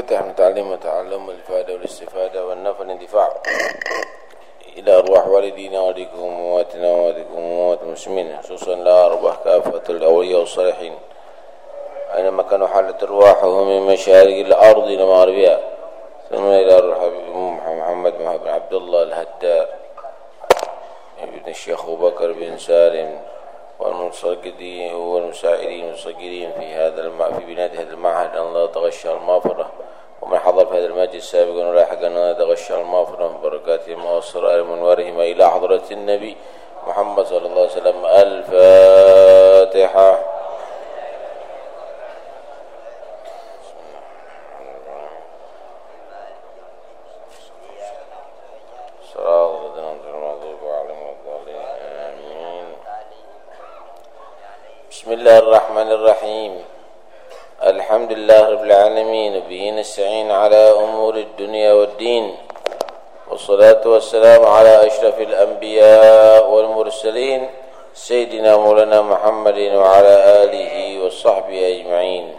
فتح متعلم وتعلم والإفادة والاستفادة والنفع والاندفاع. إلى أرواح والدينا والديكم ومواتنا ومواتكم وموات المسلمين خصوصا لا أرواح كافة الأولياء والصالحين. أينما كانوا حالت أرواحهم من مشارق الأرض إلى مغربها ثم إلى الروح محمد بن عبد الله الهدار ابن الشيخ أبو بكر بن سالم والمنصقدين والمساعدين المنصقدين في هذا. في بناء هذا المعهد. أن لا تغشى المغفرة ومن حضر في هذا المجلس السابق ولاحقا أن لا تغشى المغفرة ببركاتهم وأسرار منورهم إلى حضرة النبي محمد صلى الله عليه وسلم. الفاتحة. بسم الله الرحمن الرحيم. الحمد لله رب العالمين وبه نستعين على أمور الدنيا والدين والصلاة والسلام على أشرف الأنبياء والمرسلين سيدنا مولانا محمد وعلى آله وصحبه أجمعين.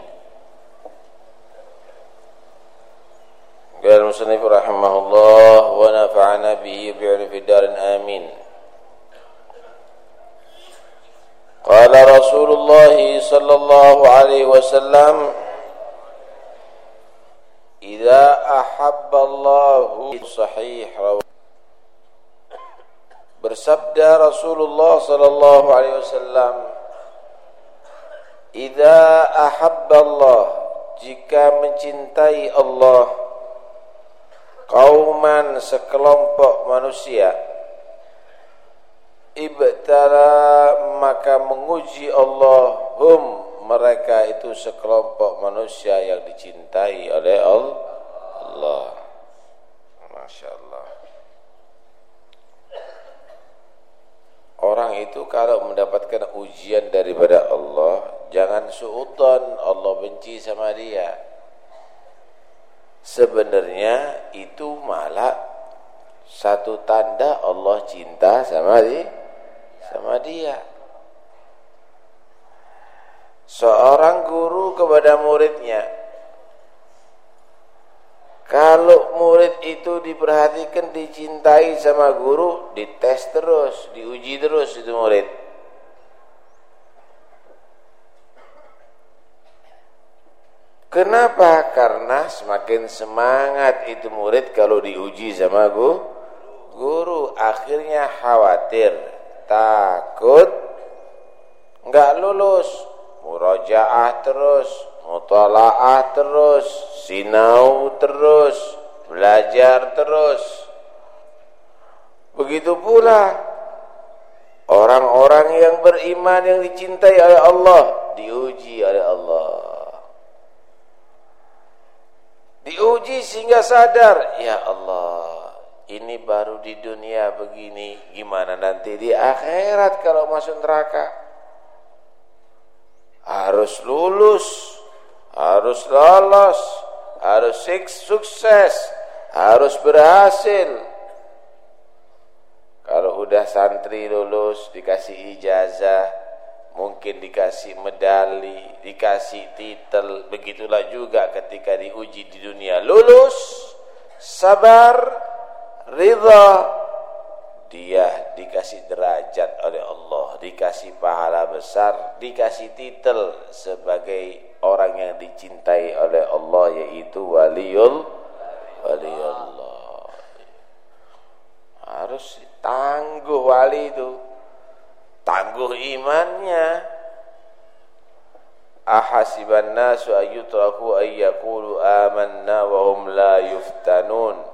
قال المصنف رحمه الله ونفعنا به في الدار آمين. قال رسول الله صلى الله عليه وسلم إذا أحب الله صحيح bersabda Rasulullah sallallahu alaihi wasallam Idza ahabba Allah jika mencintai Allah kauman sekelompok manusia ibtala maka menguji Allah hum mereka itu sekelompok manusia yang dicintai oleh Allah. Masya Allah. Orang itu kalau mendapatkan ujian daripada Allah Jangan suuton Allah benci sama dia. Sebenarnya itu malah Satu tanda Allah cinta sama dia sama dia. Seorang guru kepada muridnya, kalau murid itu diperhatikan, dicintai sama guru, dites terus, diuji terus itu murid. Kenapa? Karena semakin semangat itu murid kalau diuji sama guru, akhirnya khawatir takut enggak lulus murajaah terus mutalaah terus sinau terus belajar terus. Begitu pula orang-orang yang beriman yang dicintai oleh Allah diuji oleh Allah. Diuji sehingga sadar ya Allah ini baru di dunia begini gimana nanti di akhirat kalau masuk neraka harus lulus harus lolos harus sukses harus berhasil. Kalau udah santri lulus dikasih ijazah mungkin dikasih medali dikasih titel begitulah juga ketika diuji di dunia. Lulus sabar ridha dia dikasih derajat oleh Allah, dikasih pahala besar, dikasih titel sebagai orang yang dicintai oleh Allah yaitu waliul waliullah. Harus tangguh wali itu. Tangguh imannya. Ahasiban nasu ayyakulu amanna wa hum la yuftanun.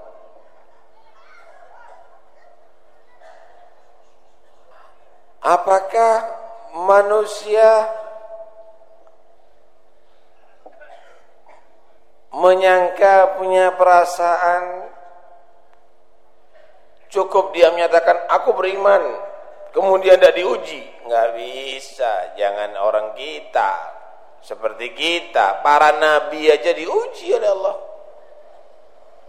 Apakah manusia menyangka punya perasaan cukup dia menyatakan aku beriman kemudian tidak diuji. Nggak bisa jangan orang kita seperti kita. Para nabi aja diuji oleh Allah.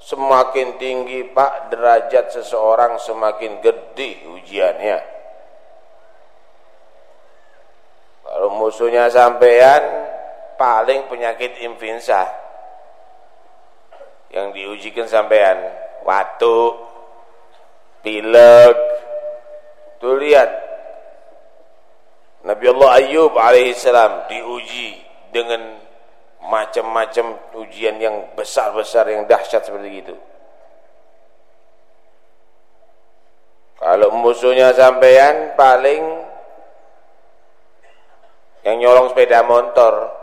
Semakin tinggi pak derajat seseorang semakin gede ujiannya Kalau musuhnya sampean paling penyakit influenza. diujikan sampean waktu pilek. Tuh lihat. Nabi Allah Ayub alaihissalam diuji dengan macam-macam ujian yang besar-besar yang dahsyat seperti itu. Kalau musuhnya sampean paling yang nyolong sepeda motor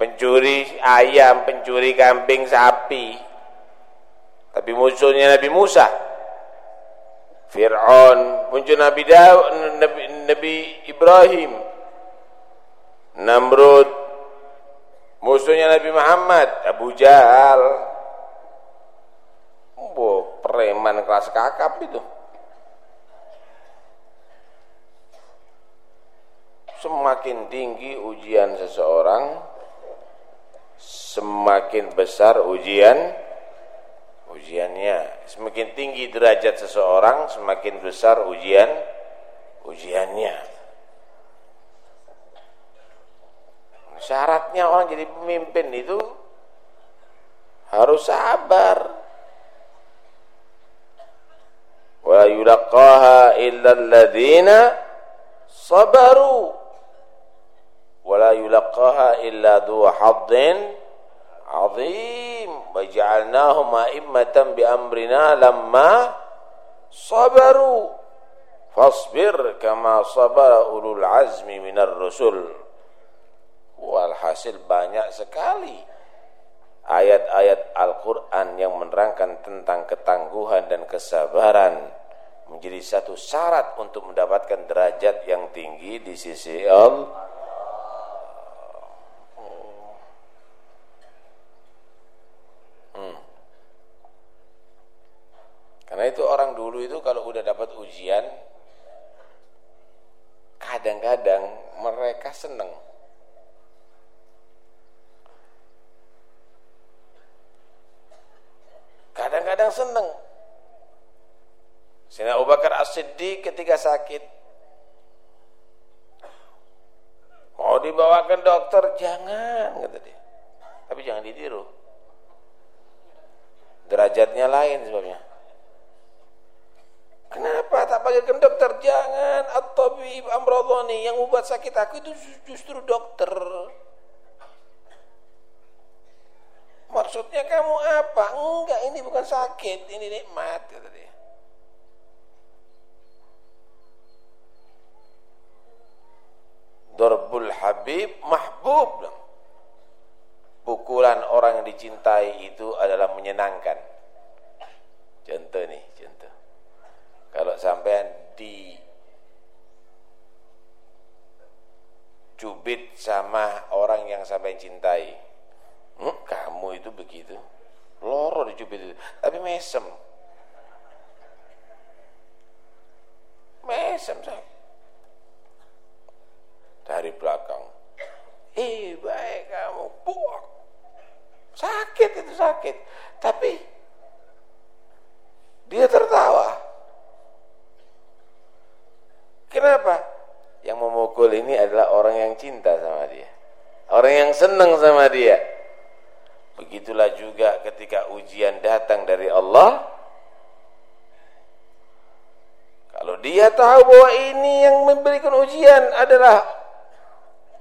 pencuri ayam, pencuri kambing, sapi. Tapi musuhnya Nabi Musa. Fir'aun, muncul Nabi Daud, Nabi, Nabi Ibrahim. Namrud, musuhnya Nabi Muhammad, Abu Jahal. Oh, preman kelas kakap itu. Semakin tinggi ujian seseorang, semakin besar ujian ujiannya. Semakin tinggi derajat seseorang semakin besar ujian ujiannya. Syaratnya orang jadi pemimpin itu harus sabar. Wa yulaqaha illa alladziina sabaru wala yulaqaha illa dhu haddin azim. Wa ja'alnahum a'immatan bi amrina lamma sabaru. Fasbir kama sabara ulul azmi minar rusul. Walhasil banyak sekali ayat-ayat Al-Quran yang menerangkan tentang ketangguhan dan kesabaran menjadi satu syarat untuk mendapatkan derajat yang tinggi di sisi Allah Karena itu orang dulu itu kalau udah dapat ujian kadang-kadang mereka seneng. Kadang-kadang seneng. Sina Abu Bakar As-Siddiq ketika sakit mau dibawakan dokter jangan kata dia. Tapi jangan ditiru. Derajatnya lain sebabnya. Panggilkan dokter? Jangan at-tabib amradhani yang membuat sakit aku itu justru dokter. Maksudnya kamu apa? Enggak, ini bukan sakit, ini nikmat kata dia. Darbul Habib mahbub. Pukulan orang yang dicintai itu adalah menyenangkan. Contoh nih, kalau sampean di cubit sama orang yang sampai cintai hmm, kamu itu begitu? Loro dicubit itu. Tapi mesem. Mesem saya dari belakang eh baik kamu buak sakit itu sakit. Tapi dia tertawa Kenapa? Yang memukul ini adalah orang yang cinta sama dia. Orang yang senang sama dia. Begitulah juga ketika ujian datang dari Allah. Kalau dia tahu bahwa ini yang memberikan ujian adalah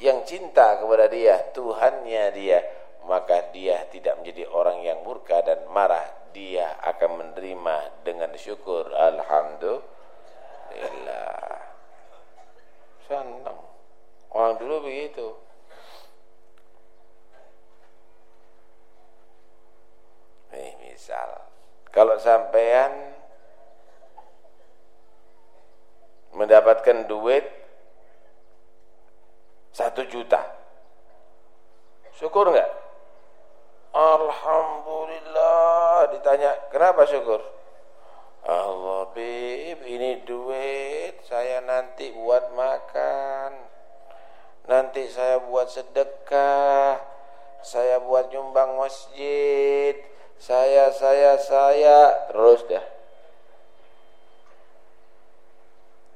yang cinta kepada dia, Tuhannya dia, maka dia tidak menjadi orang yang murka dan marah. Dia akan menerima dengan syukur. Alhamdulillah. Senang. Orang dulu begitu. Nih misal, kalau sampean mendapatkan duit satu juta, syukur nggak? Alhamdulillah. Ditanya kenapa syukur? Allah bib ini duit saya nanti buat makan. Nanti saya buat sedekah. Saya buat nyumbang masjid. Saya saya saya. Terus dah.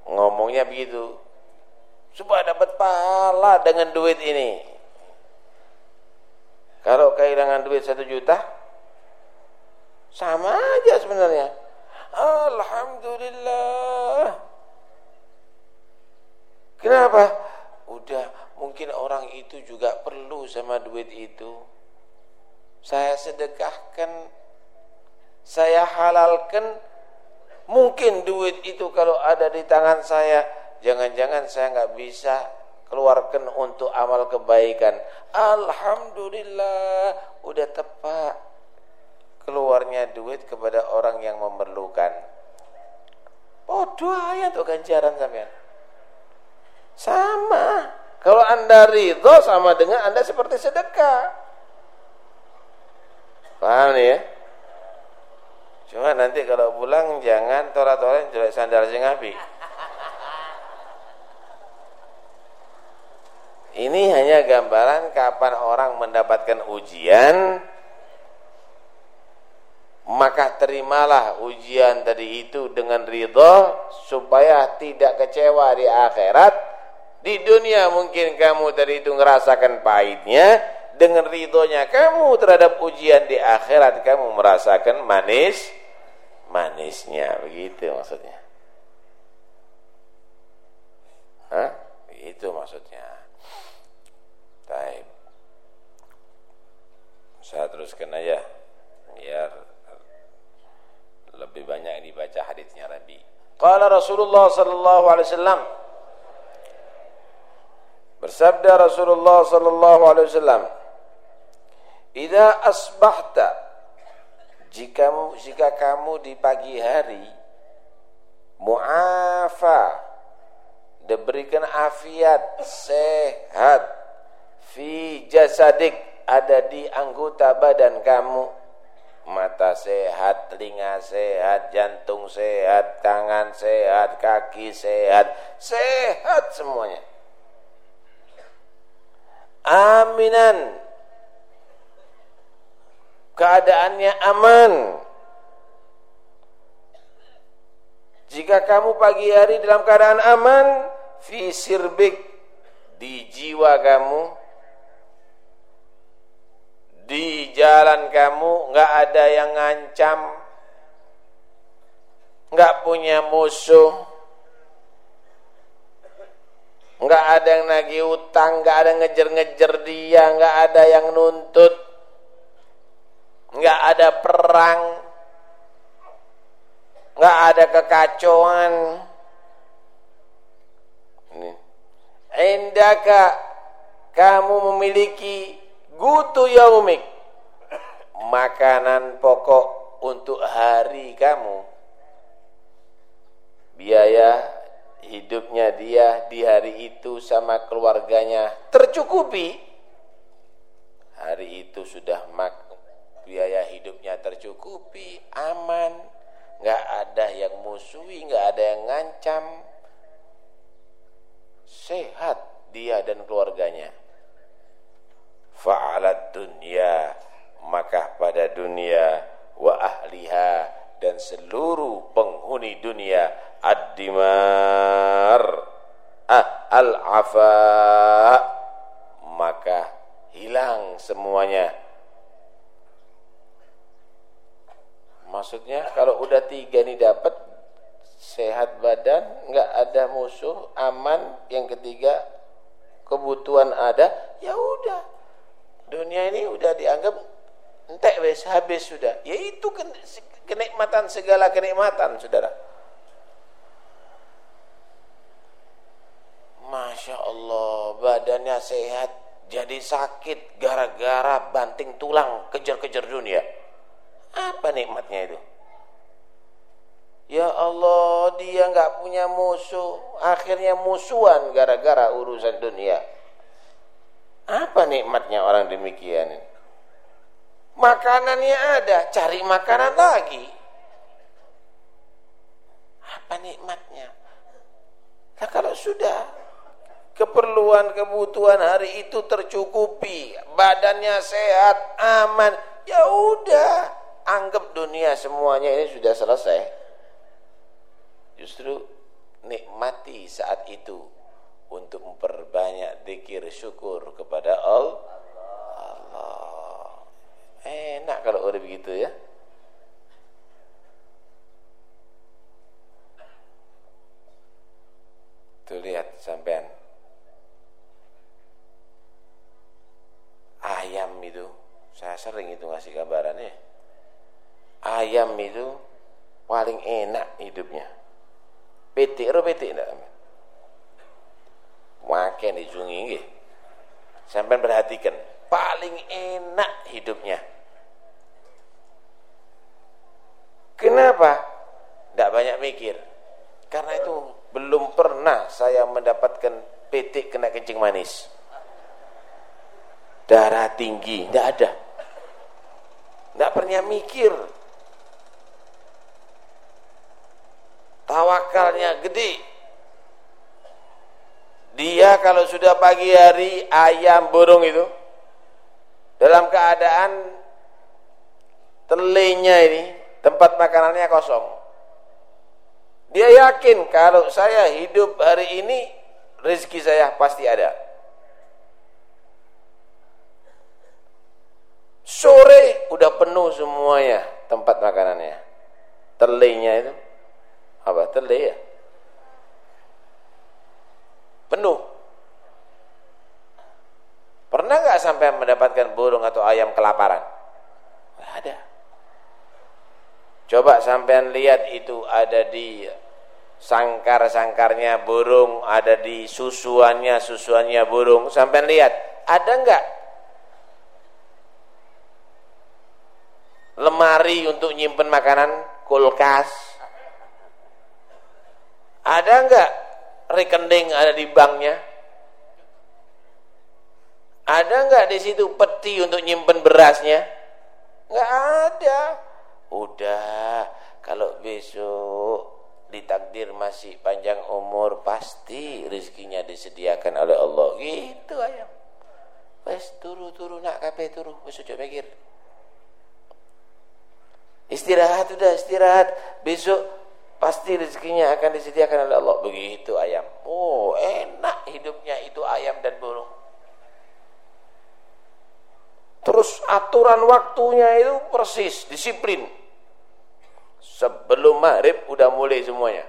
Ngomongnya begitu. Supaya dapat pahala dengan duit ini. Kalau kehilangan duit satu juta, sama aja sebenarnya. Alhamdulillah. Kenapa? Udah mungkin orang itu juga perlu sama duit itu. Saya sedekahkan, saya halalkan. Mungkin duit itu kalau ada di tangan saya, jangan-jangan saya nggak bisa keluarkan untuk amal kebaikan. Alhamdulillah, udah tepat keluarnya duit kepada orang yang memerlukan. Bodoh ya tuh ganjaran sampean. Sama. Kalau anda ridho sama dengan anda seperti sedekah. Paham nih ya? Cuma nanti kalau pulang jangan torat-torat jelek sandal sing api. Ini hanya gambaran kapan orang mendapatkan ujian maka terimalah ujian tadi itu dengan ridho supaya tidak kecewa di akhirat. Di dunia mungkin kamu tadi itu merasakan pahitnya. Dengan ridhonya kamu terhadap ujian di akhirat kamu merasakan manis manisnya. Begitu maksudnya. Hah? itu maksudnya. Baik. Saya teruskan aja biar lebih banyak dibaca hadisnya Rabi. Qala Rasulullah sallallahu alaihi wasallam Bersabda Rasulullah sallallahu alaihi wasallam "Idza asbahta jika jika kamu di pagi hari muafa diberikan afiat sehat fi jasadik ada di anggota badan kamu mata sehat, telinga sehat, jantung sehat, tangan sehat, kaki sehat, sehat semuanya. Aminan. Keadaannya aman. Jika kamu pagi hari dalam keadaan aman, fi sirbik di jiwa kamu di jalan kamu nggak ada yang ngancam nggak punya musuh nggak ada yang nagih utang nggak ada ngejer-ngejer dia nggak ada yang nuntut nggak ada perang nggak ada kekacauan. Ini. Indaka kamu memiliki gutu yaumik. Makanan pokok untuk hari kamu. Biaya hidupnya dia di hari itu sama keluarganya tercukupi. Hari itu sudah mak biaya hidupnya tercukupi aman. Nggak ada yang musuhi nggak ada yang ngancam. Sehat dia dan keluarganya fa'alat dunia maka pada dunia wa ahliha dan seluruh penghuni dunia ad-dimar ah al-afa maka hilang semuanya. Maksudnya kalau udah tiga ini dapat sehat badan nggak ada musuh aman yang ketiga kebutuhan ada ya udah dunia ini udah dianggap entek wes habis sudah. Yaitu kenikmatan segala kenikmatan saudara. Masya Allah badannya sehat jadi sakit gara-gara banting tulang kejar-kejar dunia. Apa nikmatnya itu? Ya Allah dia nggak punya musuh akhirnya musuhan gara-gara urusan dunia apa nikmatnya orang demikian Makanannya ada, cari makanan lagi. Apa nikmatnya? Nah kalau sudah keperluan kebutuhan hari itu tercukupi, badannya sehat, aman, ya udah, anggap dunia semuanya ini sudah selesai. Justru nikmati saat itu untuk memperbanyak zikir syukur kepada Allah. Allah. Enak kalau orang begitu ya. Tuh lihat sampean. Ayam itu, saya sering itu ngasih gambarannya. Ayam itu paling enak hidupnya. Petik, roh petik enggak? Makan di sungai sampai perhatikan paling enak hidupnya. Kenapa? Tidak banyak mikir. Karena itu belum pernah saya mendapatkan petik kena kencing manis. Darah tinggi tidak ada. Tidak pernah mikir. Tawakalnya gede dia kalau sudah pagi hari ayam burung itu dalam keadaan telenya ini tempat makanannya kosong. Dia yakin kalau saya hidup hari ini rezeki saya pasti ada. Sore udah penuh semuanya tempat makanannya. Telenya itu apa tele ya penuh. Pernah nggak sampai mendapatkan burung atau ayam kelaparan? Nggak ada. Coba sampean lihat itu ada di sangkar-sangkarnya burung ada di susuannya susuannya burung. Sampean lihat ada nggak? Lemari untuk nyimpen makanan kulkas. Ada enggak rekening ada di banknya? Ada enggak di situ peti untuk nyimpen berasnya? Enggak ada. Udah, kalau besok ditakdir masih panjang umur pasti rezekinya disediakan oleh Allah. Gitu ayam. Wes turu-turu nak kape turu, wes ojo mikir. Istirahat udah istirahat. Besok pasti rezekinya akan disediakan oleh Allah. Begitu ayam. Oh enak hidupnya itu ayam dan burung. Terus aturan waktunya itu persis disiplin. Sebelum maghrib udah mulai semuanya.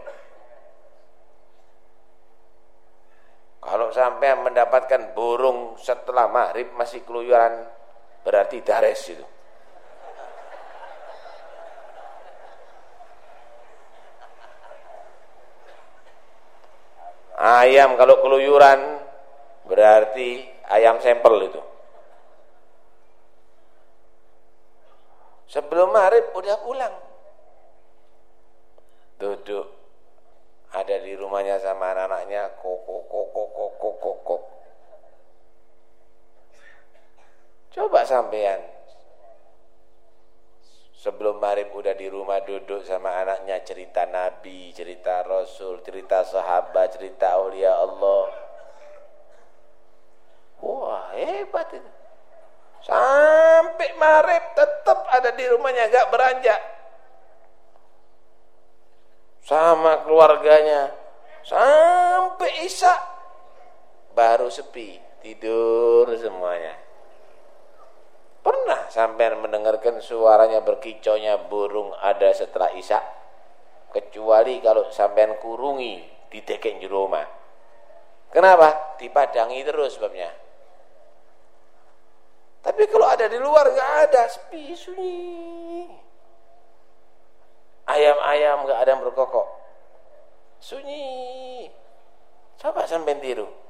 Kalau sampai mendapatkan burung setelah maghrib masih keluyuran berarti dares itu Ayam kalau keluyuran berarti ayam sampel itu. Sebelum maghrib udah pulang. Duduk ada di rumahnya sama anak-anaknya kok kok kok kok kok Coba sampean Sebelum marib udah di rumah duduk sama anaknya cerita Nabi, cerita Rasul, cerita sahabat, cerita aulia Allah. Wah hebat itu. Sampai marib tetap ada di rumahnya, gak beranjak. Sama keluarganya. Sampai Isya baru sepi, tidur semuanya. Pernah sampai mendengarkan suaranya berkicaunya burung ada setelah isya? Kecuali kalau sampean kurungi di di rumah. Kenapa? Dipadangi terus sebabnya. Tapi kalau ada di luar nggak ada, sepi sunyi. Ayam-ayam nggak ada yang berkokok. Sunyi. Coba sampean tiru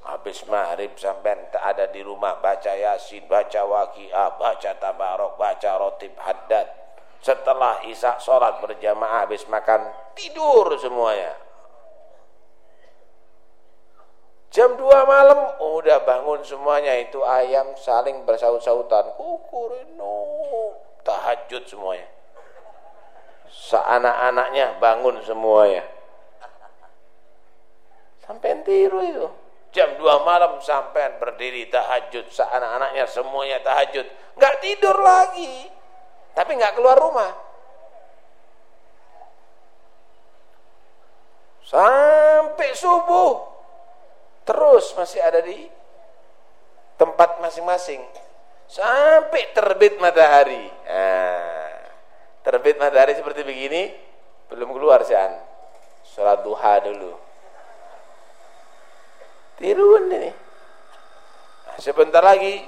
habis maghrib sampai tak ada di rumah baca yasin, baca waqiah, baca tabarok, baca rotib haddad. Setelah isak sholat berjamaah habis makan tidur semuanya. Jam 2 malam udah bangun semuanya itu ayam saling bersaut-sautan. Kukurino tahajud semuanya. Seanak-anaknya bangun semuanya. Sampai tiru itu jam 2 malam sampai berdiri tahajud anak-anaknya semuanya tahajud. Nggak tidur lagi. Tapi nggak keluar rumah. Sampai subuh. Terus masih ada di tempat masing-masing. Sampai terbit matahari. Nah, terbit matahari seperti begini belum keluar sih an sholat duha dulu tiruan ini. Nah, sebentar lagi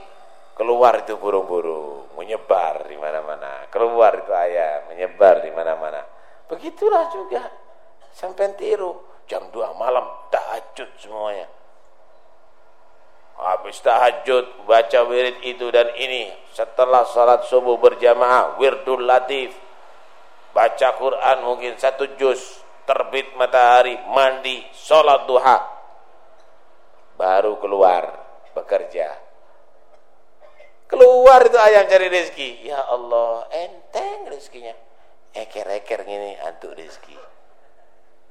keluar itu burung-burung menyebar di mana-mana. Keluar itu ayam menyebar di mana-mana. Begitulah juga sampai tiru. Jam 2 malam tahajud semuanya. Habis tahajud baca wirid itu dan ini. Setelah salat subuh berjamaah wirdul latif. Baca Quran mungkin satu juz terbit matahari mandi sholat duha baru keluar bekerja. Keluar itu ayam cari rezeki. Ya Allah enteng rezekinya. Eker-eker gini antuk rezeki.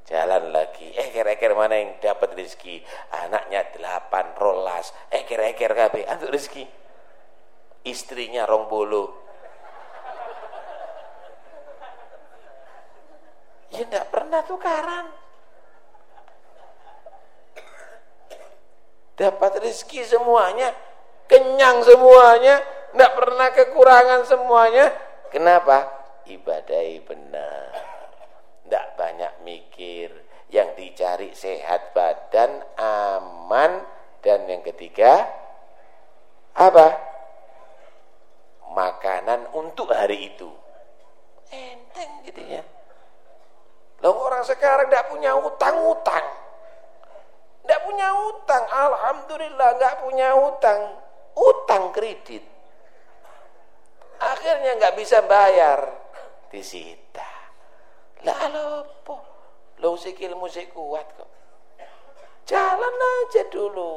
Jalan lagi. Eker-eker mana yang dapat rezeki? Anaknya delapan rolas. Eker-eker kabeh antuk rezeki. Istrinya rong bolo Ya tidak pernah tukaran. Dapat rezeki semuanya, kenyang semuanya, tidak pernah kekurangan semuanya. Kenapa? Ibadai benar. Tidak banyak mikir. Yang dicari sehat badan, aman, dan yang ketiga, apa? Makanan untuk hari itu. Enteng jadinya. Loh orang sekarang tidak punya utang-utang. Tidak punya utang. Alhamdulillah nggak punya utang. Utang kredit. Akhirnya nggak bisa bayar. Disita. Lah apa? Lo sikil musik kuat kok. Jalan aja dulu.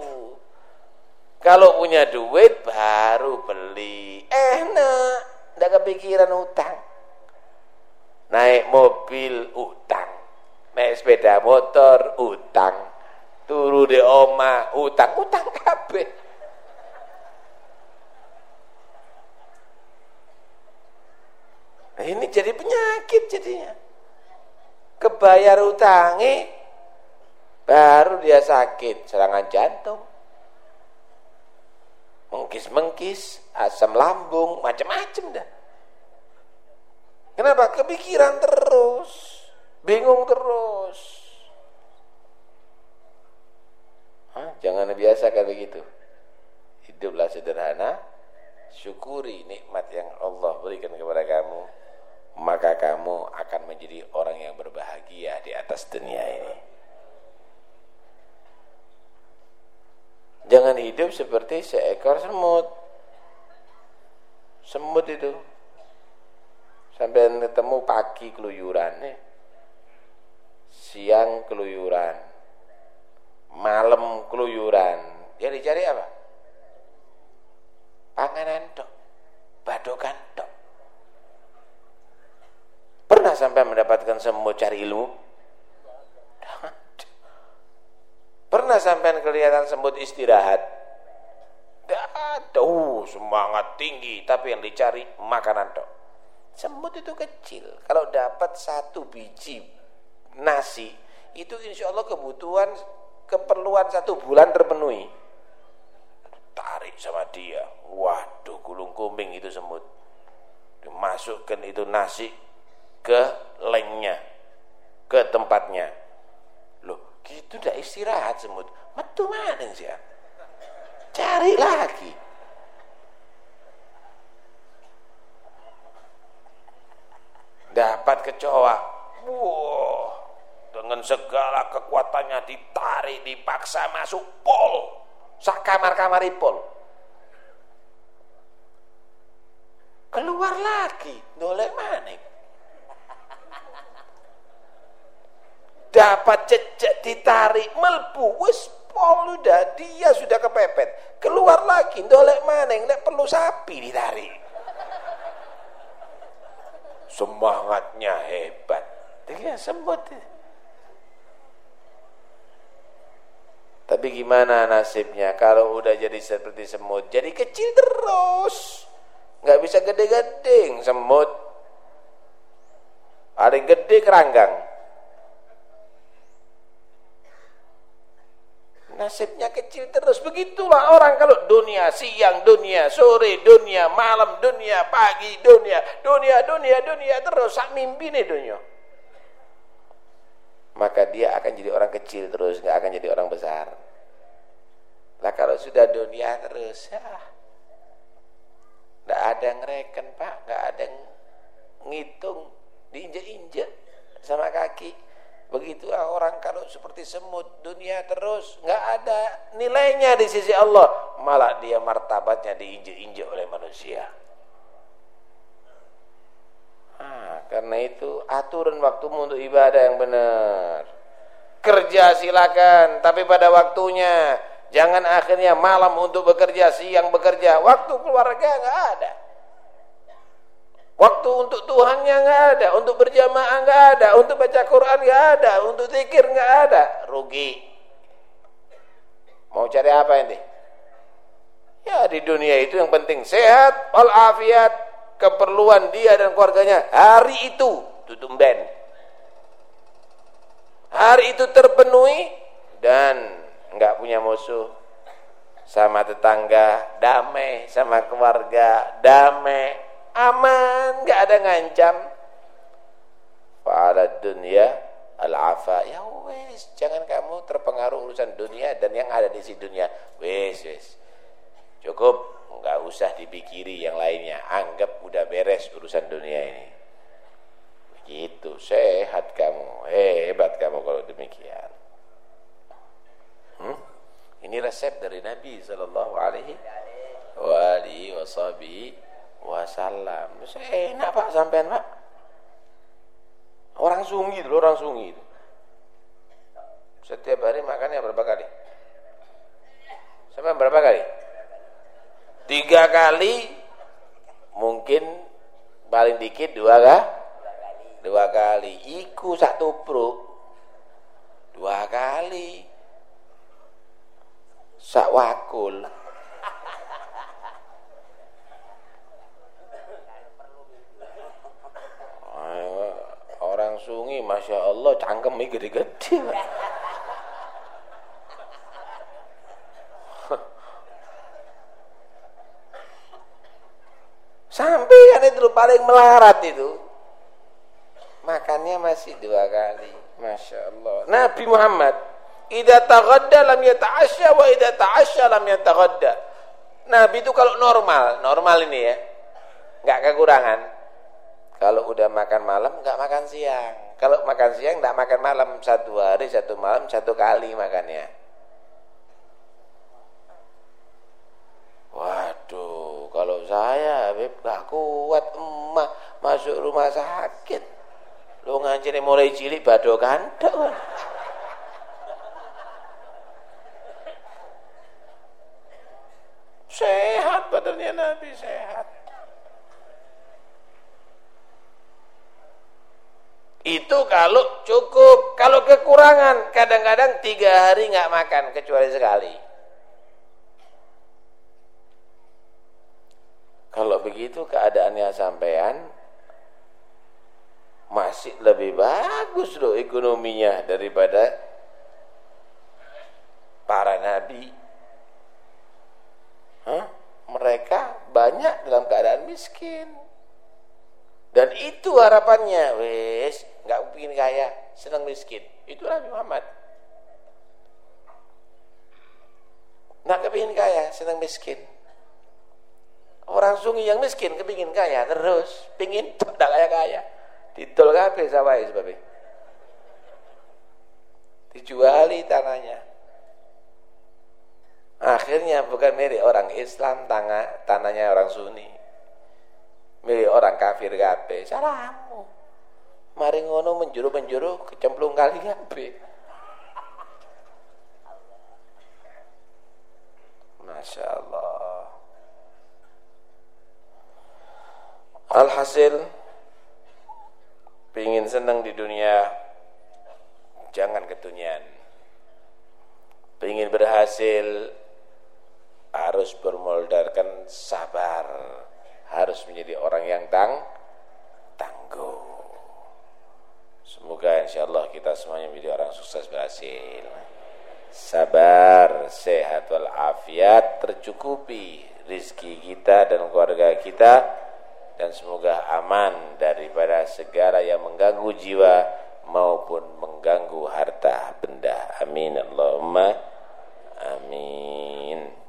Kalau punya duit baru beli. Enak. Tidak kepikiran utang naik mobil utang naik sepeda motor utang turu di oma utang utang kabeh. Nah, ini jadi penyakit jadinya. Kebayar utangi baru dia sakit serangan jantung. Mengkis-mengkis asam lambung macam-macam dah. Kenapa? Kepikiran terus, bingung terus. Hah? Jangan biasa kayak begitu. Hiduplah sederhana, syukuri nikmat yang Allah berikan kepada kamu, maka kamu akan menjadi orang yang berbahagia di atas dunia ini. Jangan hidup seperti seekor semut. Semut itu Sampai ketemu pagi keluyuran. Siang keluyuran. Malam keluyuran. Ya dicari apa? Panganan tok. Badokan tok. Pernah sampai mendapatkan semua cari ilmu? Pernah sampai kelihatan semut istirahat? Tidak ada. Uh, semangat tinggi. Tapi yang dicari makanan tok. Semut itu kecil. Kalau dapat satu biji nasi, itu insya Allah kebutuhan, keperluan satu bulan terpenuhi. Tarik sama dia. Waduh, gulung kumbing itu semut. Dimasukkan itu nasi ke lengnya, ke tempatnya. Loh, gitu dah istirahat semut. Metu mana sih? Cari lagi. dapat kecoa wow dengan segala kekuatannya ditarik dipaksa masuk pol. Sak kamar-kamar pol. Keluar lagi. Dolek manik dapat cecek ditarik melbu. Wis pol udah dia sudah kepepet. Keluar lagi. Dolek maning nek perlu sapi ditarik. Semangatnya hebat. Dia semut tapi gimana nasibnya? Kalau udah jadi seperti semut jadi kecil terus. Nggak bisa gede-gede semut. Yang gede keranggang. Nasibnya kecil terus. Begitulah orang kalau dunia siang dunia sore dunia malam dunia pagi dunia dunia dunia dunia terus. Sak mimpi nih dunia. Maka dia akan jadi orang kecil terus nggak akan jadi orang besar lah kalau sudah dunia terus ya Tidak ada ngereken pak, nggak ada yang ngitung, diinjek-injek sama kaki. Begitu orang kalau seperti semut dunia terus nggak ada nilainya di sisi Allah, malah dia martabatnya diinjek-injek oleh manusia. Ah, karena itu aturan waktumu untuk ibadah yang benar. Kerja silakan, tapi pada waktunya. Jangan akhirnya malam untuk bekerja, siang bekerja. Waktu keluarga nggak ada. Waktu untuk Tuhannya nggak ada, untuk berjamaah nggak ada, untuk baca Quran nggak ada, untuk zikir nggak ada. Rugi. Mau cari apa ini? Ya di dunia itu yang penting sehat, walafiat, keperluan dia dan keluarganya hari itu tutup ben. Hari itu terpenuhi dan nggak punya musuh. Sama tetangga damai. Sama keluarga damai. Aman. Nggak ada ngancam. Fa'ala dunya al-afa. Ya wes jangan kamu terpengaruh urusan dunia dan yang ada di si dunia. Wes wes. Cukup. Nggak usah dipikiri yang lainnya. Anggap udah beres urusan dunia ini. Begitu. Sehat kamu. Hebat kamu kalau demikian Hmm? Ini resep dari Nabi sallallahu alaihi wa alihi wasallam. Enak Pak sampean Pak. Orang sungi itu, orang sungi itu. Setiap hari makannya berapa kali? Sampai berapa kali? Tiga kali, mungkin paling dikit dua kah? Dua kali. Iku satu pro. Dua kali sak wakul. Orang sungi Masya Allah cangkem gede-gede. Sampai kan itu paling melarat itu. Makannya masih dua kali Masya Allah. Nabi Muhammad Idza taghadda lam yata'asya wa idza ta'asya lam yataghadda. Nabi itu kalau normal, normal ini ya. Enggak kekurangan. Kalau udah makan malam enggak makan siang. Kalau makan siang enggak makan malam satu hari satu malam satu kali makannya. Waduh, kalau saya Habib gak kuat emak masuk rumah sakit. Lu ngancini mulai cilik bado kandak. Sehat badannya Nabi, sehat. Itu kalau cukup, kalau kekurangan, kadang-kadang tiga hari nggak makan kecuali sekali. Kalau begitu keadaannya sampean masih lebih bagus loh ekonominya daripada para nabi Hah? Mereka banyak dalam keadaan miskin. Dan itu harapannya, wes, nggak pingin kaya, senang miskin. Itu Nabi Muhammad. Nggak kepingin kaya, senang miskin. Orang sungi yang miskin kepingin kaya terus, pingin tidak kaya kaya. Didol kabeh sawai sebabnya. Dijuali tanahnya. Akhirnya bukan milik orang Islam, tanah, tanahnya orang Sunni. Milik orang kafir kabeh. Salamu. Mari ngono menjuru-menjuru kecemplung kali kabeh. Masya Allah. Alhasil Pingin senang di dunia Jangan ketunian Pingin berhasil harus bermodalkan sabar, harus menjadi orang yang tang tangguh. Semoga insya Allah kita semuanya menjadi orang sukses berhasil. Sabar, sehat walafiat, tercukupi rizki kita dan keluarga kita dan semoga aman daripada segala yang mengganggu jiwa maupun mengganggu harta benda. Amin Allahumma amin.